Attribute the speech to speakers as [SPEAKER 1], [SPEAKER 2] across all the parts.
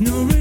[SPEAKER 1] No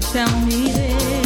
[SPEAKER 1] tell me this.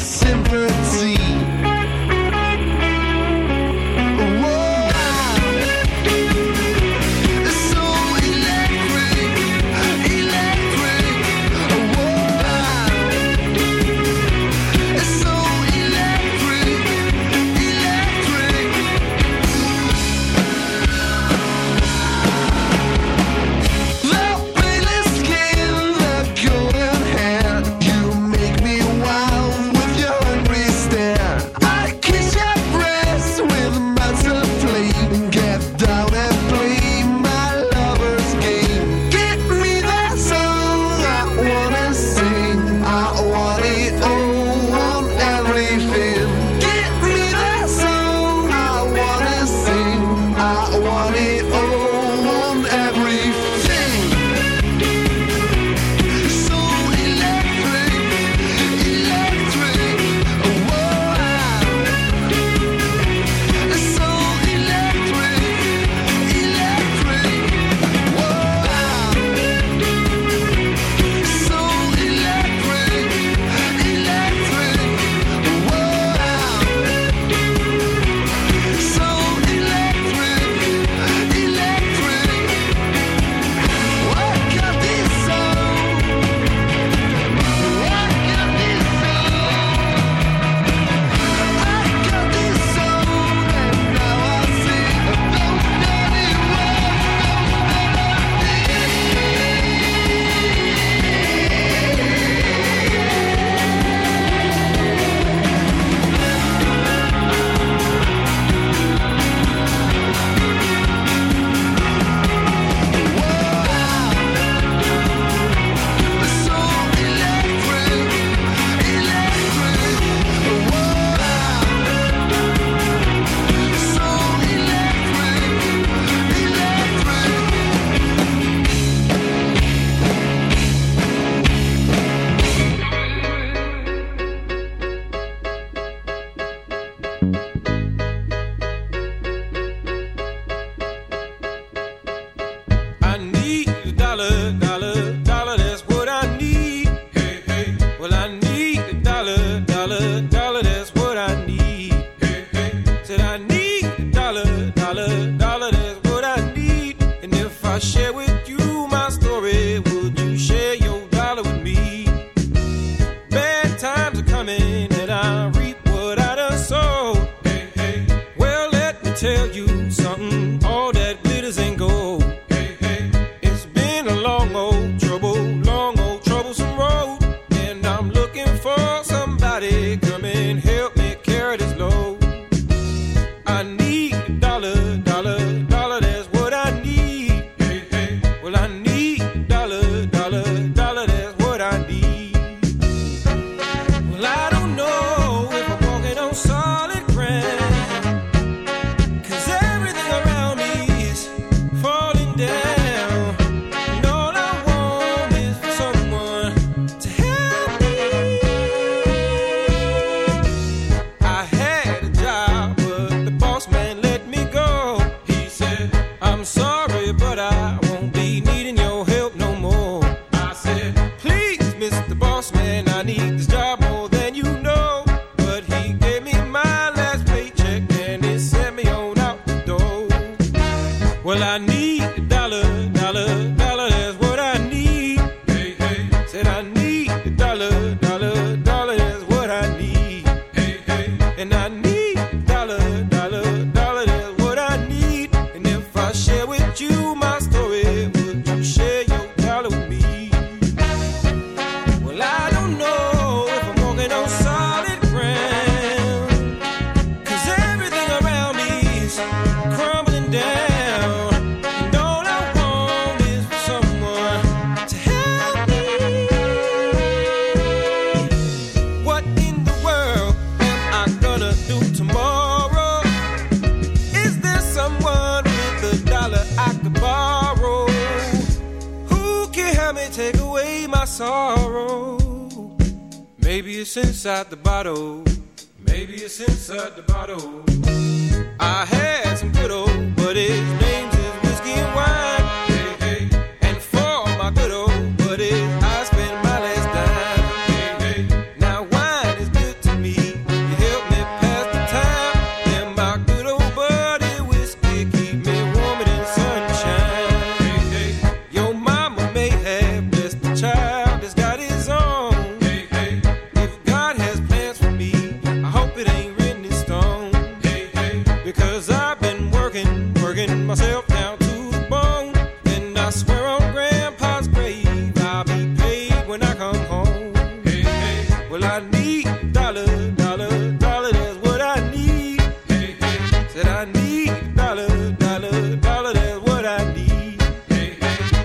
[SPEAKER 2] sympathy.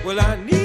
[SPEAKER 3] Well, I need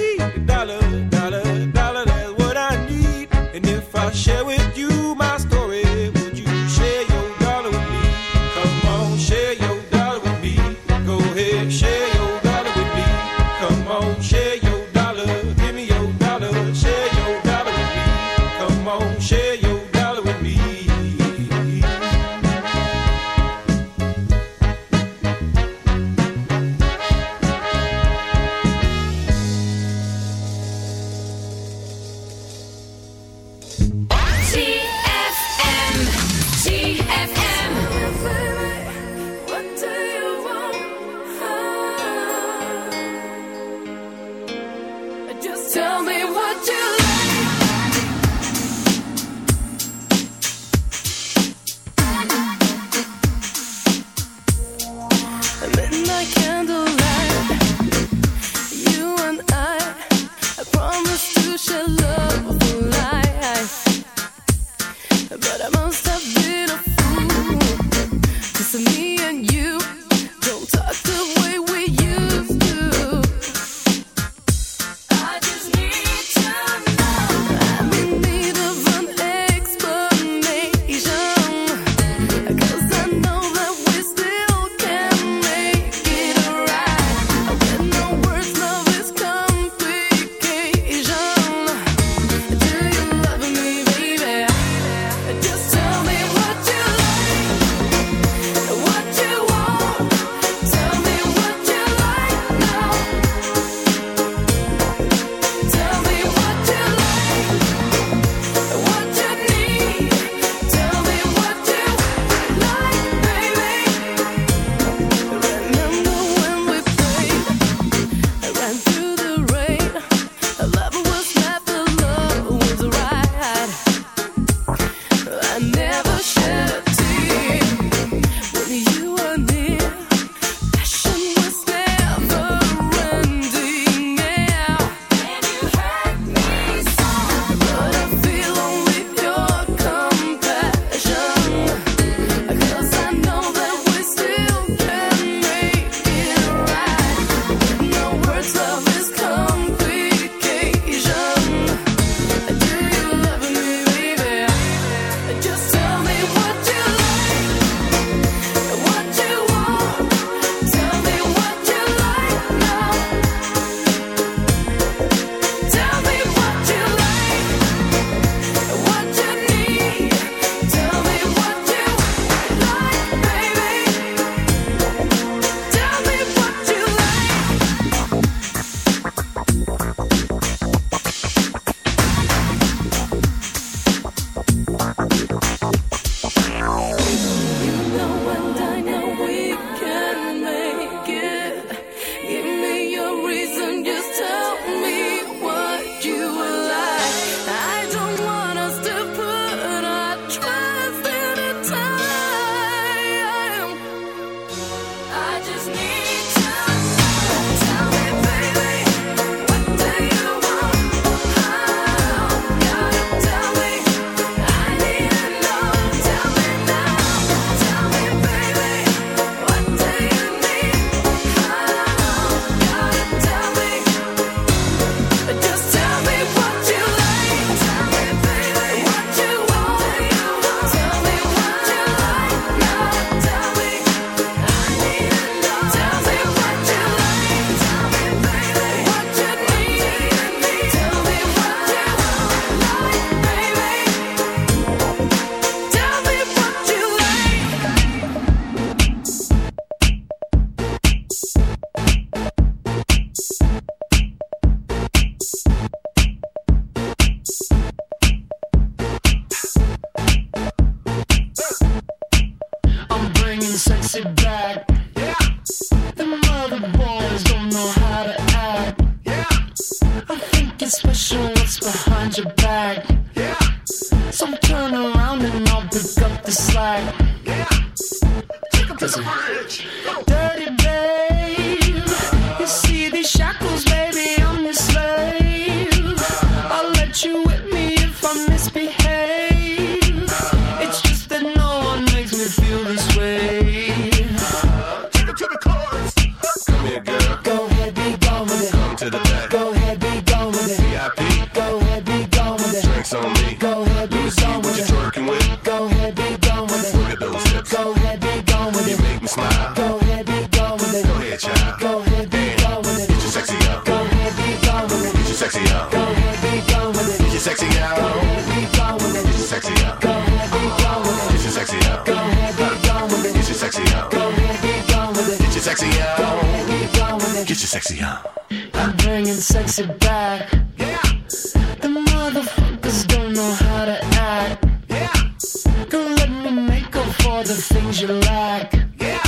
[SPEAKER 3] the
[SPEAKER 4] things you lack.
[SPEAKER 5] Yeah.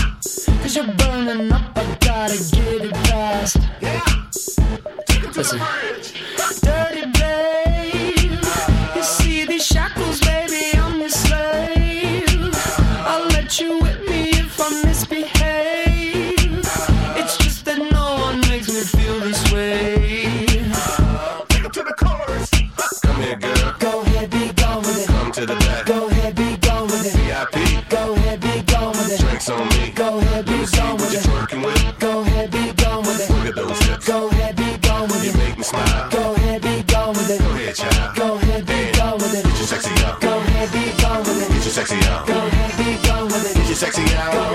[SPEAKER 4] Cause you're burning up, I gotta get it fast.
[SPEAKER 5] Yeah. Take it to
[SPEAKER 4] Listen.
[SPEAKER 5] the bridge. sexy out.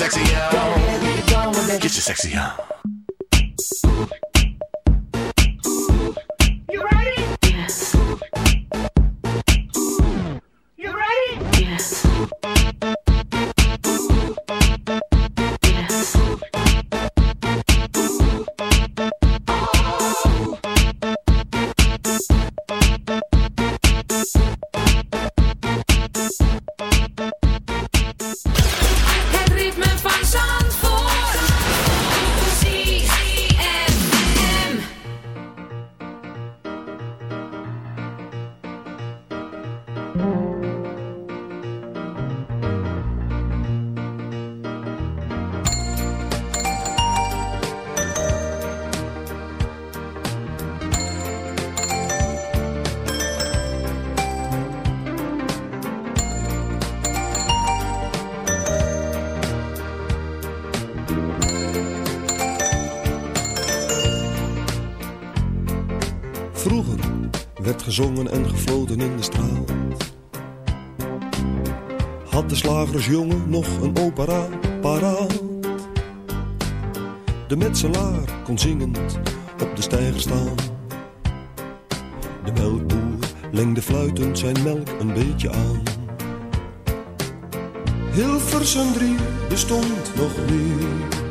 [SPEAKER 5] sexy get, get your sexy on.
[SPEAKER 6] je aan. Hilversum 3 bestond nog niet,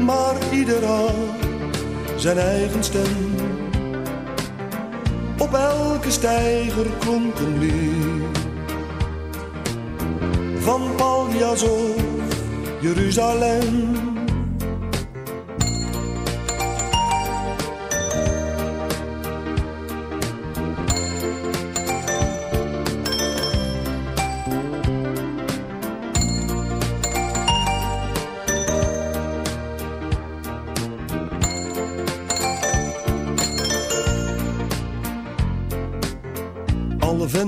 [SPEAKER 6] maar ieder had zijn eigen stem. Op elke stijger klonk een lied van Paljas of Jeruzalem.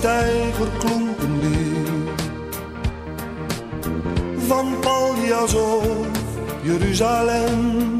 [SPEAKER 6] Stijger klonk. Van Paljas of Jeruzalem.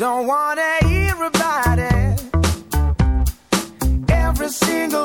[SPEAKER 7] Don't wanna hear about it. Every single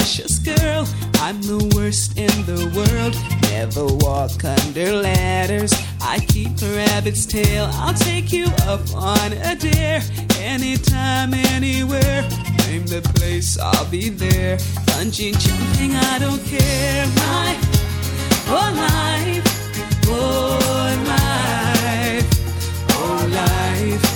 [SPEAKER 8] superstitious girl. I'm the worst in the world. Never walk under ladders. I keep a rabbit's tail. I'll take you up on a dare. Anytime, anywhere. Name the place, I'll be there. Bungee jumping, I don't care. My oh life, oh life, oh life.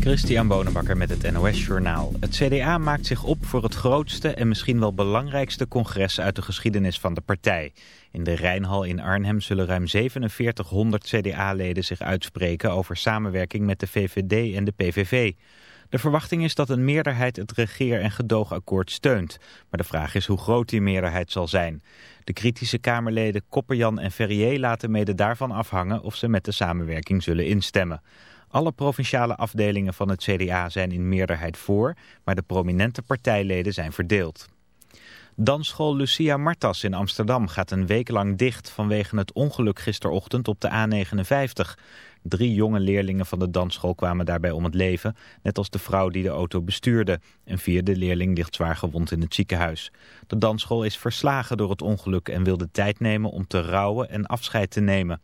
[SPEAKER 9] Christian Bonenbakker met het NOS Journaal. Het CDA maakt zich op voor het grootste en misschien wel belangrijkste congres uit de geschiedenis van de partij. In de Rijnhal in Arnhem zullen ruim 4700 CDA-leden zich uitspreken over samenwerking met de VVD en de PVV. De verwachting is dat een meerderheid het regeer- en gedoogakkoord steunt. Maar de vraag is hoe groot die meerderheid zal zijn. De kritische Kamerleden Kopperjan en Ferrier laten mede daarvan afhangen of ze met de samenwerking zullen instemmen. Alle provinciale afdelingen van het CDA zijn in meerderheid voor, maar de prominente partijleden zijn verdeeld. Dansschool Lucia Martas in Amsterdam gaat een week lang dicht vanwege het ongeluk gisterochtend op de A59. Drie jonge leerlingen van de dansschool kwamen daarbij om het leven, net als de vrouw die de auto bestuurde. Een vierde leerling ligt zwaar gewond in het ziekenhuis. De dansschool is verslagen door het ongeluk en wilde tijd nemen om te rouwen en afscheid te nemen.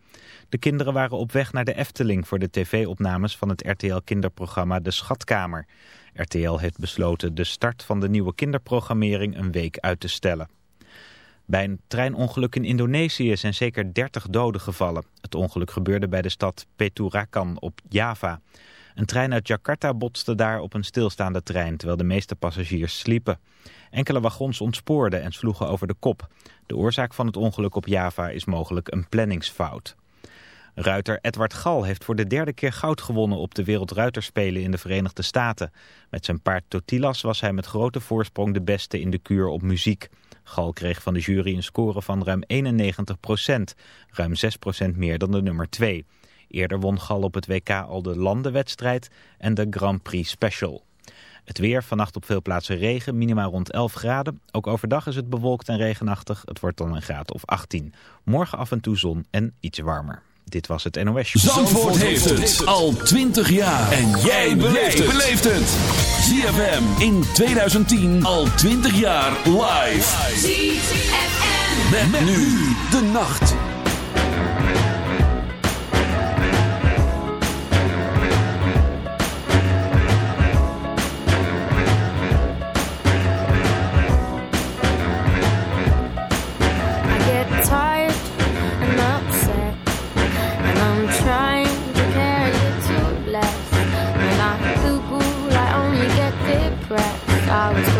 [SPEAKER 9] De kinderen waren op weg naar de Efteling voor de tv-opnames van het RTL-kinderprogramma De Schatkamer. RTL heeft besloten de start van de nieuwe kinderprogrammering een week uit te stellen. Bij een treinongeluk in Indonesië zijn zeker 30 doden gevallen. Het ongeluk gebeurde bij de stad Peturakan op Java. Een trein uit Jakarta botste daar op een stilstaande trein, terwijl de meeste passagiers sliepen. Enkele wagons ontspoorden en sloegen over de kop. De oorzaak van het ongeluk op Java is mogelijk een planningsfout. Ruiter Edward Gal heeft voor de derde keer goud gewonnen op de Wereldruiterspelen in de Verenigde Staten. Met zijn paard Totilas was hij met grote voorsprong de beste in de kuur op muziek. Gal kreeg van de jury een score van ruim 91% ruim 6% meer dan de nummer 2. Eerder won Gal op het WK al de landenwedstrijd en de Grand Prix Special. Het weer, vannacht op veel plaatsen regen, minimaal rond 11 graden. Ook overdag is het bewolkt en regenachtig. Het wordt dan een graad of 18. Morgen af en toe zon en iets warmer. Dit was het NOS Show.
[SPEAKER 10] Zandvoort heeft het al 20 jaar. En jij beleeft het. ZFM in 2010 al 20 jaar live.
[SPEAKER 11] ZFM.
[SPEAKER 10] Met, met nu de nacht.
[SPEAKER 12] I was